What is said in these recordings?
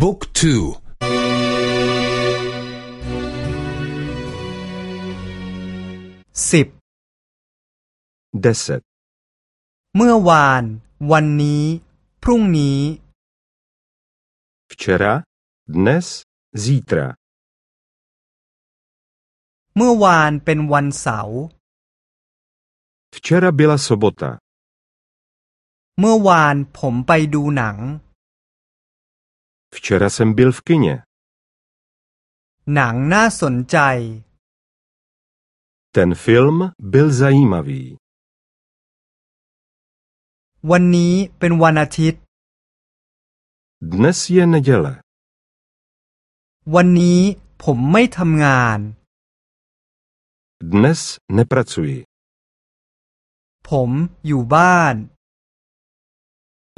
บุ๊กทูสิบ deset เมื่อวาน วันนี้ พรุ่งนี้ včera dnes zítra เมื่อวานเป็นวันเสาร์ včera byla sobota เมื่อวานผมไปดูหนัง včera jsem byl v kině หนังน่าสนใจ ten film byl zajímavý วันนี้เป็นวันอาทิตย์ dnes je neděle วันนี้ผมไม่ทำงาน dnes nepracuji ผมอยู่บ้าน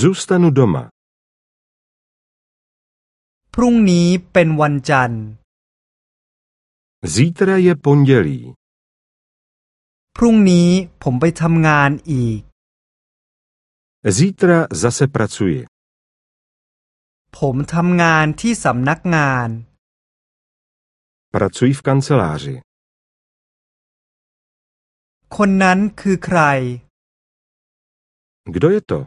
zůstanu doma พรุ่งนี้เป็นวันจันทร์ zítra je pondělí พรุ่งนี้ผมไปทำงานอีก zítra zase pracuji ผมทำงานที่สำนักงาน pracuji v kanceláři คนนั้นคือใคร kdo je to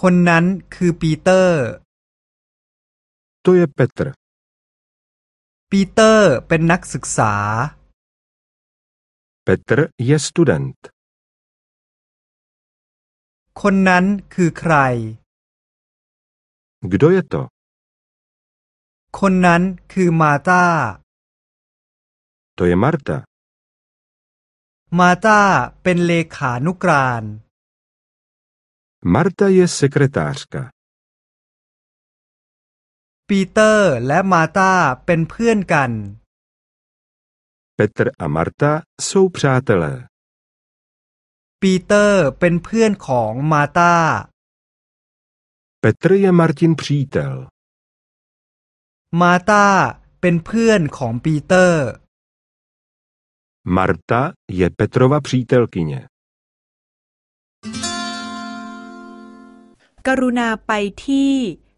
คนนั้นคือปีเตอร์ to je Petr ปีเตอร์เป็นนักศึกษา Petr je student คนนั้นคือใคร kdo je to คนนั้นคือมาตา to je Marta มาตาเป็นเลขานุกราน Marta je sekretářka ปีเตอร์และมาตาเป็นเพื่อนกัน Petr a Marta jsou přátelé ปีเตอร์เป็นเพื่อนของมาตา Petr je Martin přítel มาตาเป็นเพื่อนของปีเตอร์ Marta je Petrova přítelkyně กรุณาไปที่